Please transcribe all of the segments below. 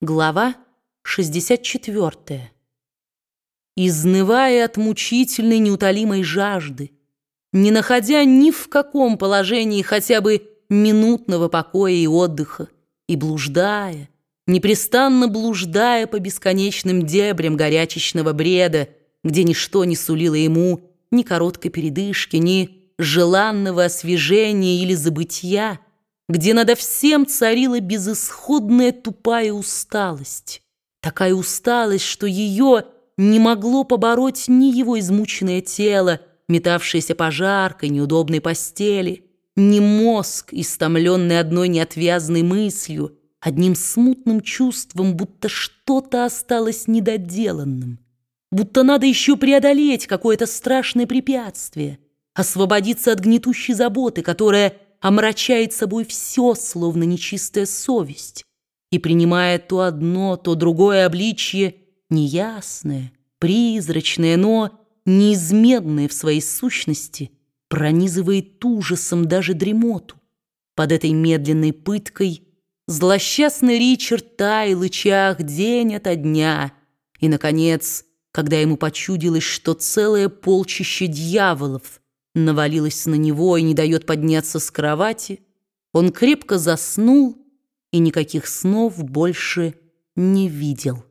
Глава 64. Изнывая от мучительной неутолимой жажды, не находя ни в каком положении хотя бы минутного покоя и отдыха, и блуждая, непрестанно блуждая по бесконечным дебрям горячечного бреда, где ничто не сулило ему ни короткой передышки, ни желанного освежения или забытия, где надо всем царила безысходная тупая усталость. Такая усталость, что ее не могло побороть ни его измученное тело, метавшееся по жаркой, неудобной постели, ни мозг, истомленный одной неотвязной мыслью, одним смутным чувством, будто что-то осталось недоделанным, будто надо еще преодолеть какое-то страшное препятствие, освободиться от гнетущей заботы, которая омрачает собой все, словно нечистая совесть, и принимая то одно, то другое обличье, неясное, призрачное, но неизменное в своей сущности, пронизывает ужасом даже дремоту. Под этой медленной пыткой злосчастный Ричард таял и чах день ото дня, и, наконец, когда ему почудилось, что целое полчище дьяволов — навалилась на него и не дает подняться с кровати, он крепко заснул и никаких снов больше не видел.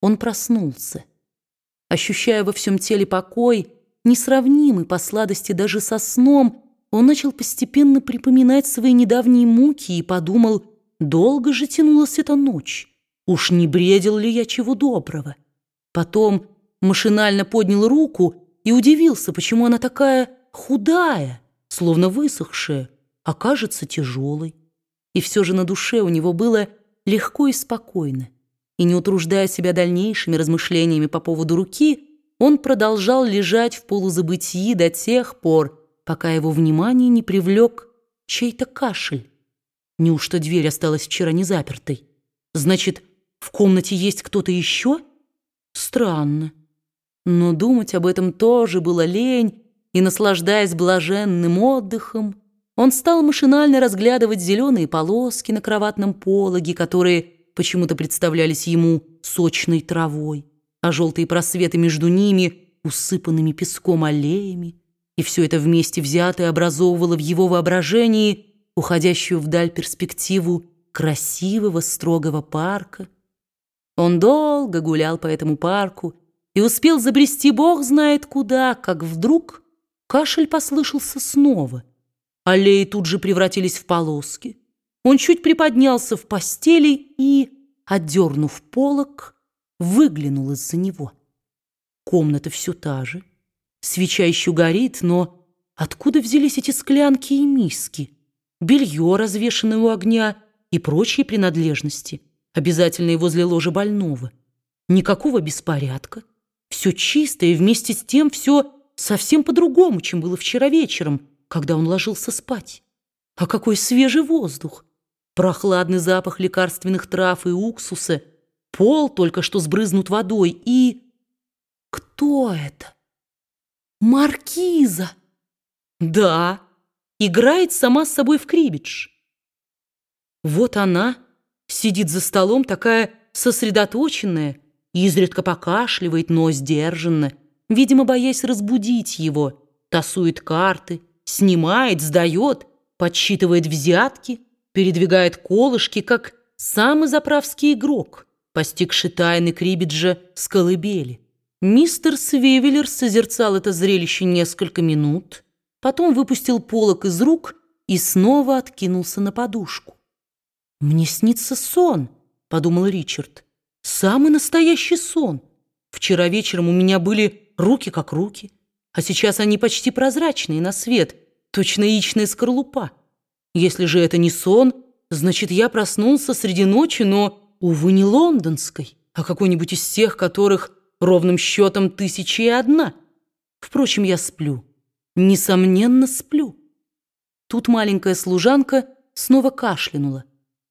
Он проснулся, ощущая во всем теле покой, несравнимый по сладости даже со сном, он начал постепенно припоминать свои недавние муки и подумал, долго же тянулась эта ночь, уж не бредил ли я чего доброго. Потом машинально поднял руку и удивился, почему она такая худая, словно высохшая, а кажется тяжелой. И все же на душе у него было легко и спокойно. И не утруждая себя дальнейшими размышлениями по поводу руки, он продолжал лежать в полузабытии до тех пор, пока его внимание не привлек чей-то кашель. Неужто дверь осталась вчера не запертой? Значит, в комнате есть кто-то еще? Странно. Но думать об этом тоже было лень, и, наслаждаясь блаженным отдыхом, он стал машинально разглядывать зеленые полоски на кроватном пологе, которые почему-то представлялись ему сочной травой, а желтые просветы между ними усыпанными песком аллеями, и все это вместе взятое образовывало в его воображении уходящую вдаль перспективу красивого строгого парка. Он долго гулял по этому парку, и успел забрести бог знает куда, как вдруг кашель послышался снова. Аллеи тут же превратились в полоски. Он чуть приподнялся в постели и, отдернув полок, выглянул из-за него. Комната все та же. Свеча еще горит, но откуда взялись эти склянки и миски? Белье, развешанное у огня, и прочие принадлежности, обязательные возле ложа больного. Никакого беспорядка. Все чисто и вместе с тем все совсем по-другому, чем было вчера вечером, когда он ложился спать. А какой свежий воздух! Прохладный запах лекарственных трав и уксуса, пол только что сбрызнут водой и... Кто это? Маркиза! Да, играет сама с собой в крибидж. Вот она сидит за столом такая сосредоточенная, изредка покашливает, но сдержанно, видимо, боясь разбудить его, тасует карты, снимает, сдает, подсчитывает взятки, передвигает колышки, как самый заправский игрок, постигший тайны крибиджа с колыбели. Мистер Свевелер созерцал это зрелище несколько минут, потом выпустил полок из рук и снова откинулся на подушку. «Мне снится сон», — подумал Ричард. Самый настоящий сон. Вчера вечером у меня были руки как руки, а сейчас они почти прозрачные на свет, точно яичная скорлупа. Если же это не сон, значит, я проснулся среди ночи, но, увы, не лондонской, а какой-нибудь из тех, которых ровным счетом тысячи и одна. Впрочем, я сплю. Несомненно, сплю. Тут маленькая служанка снова кашлянула.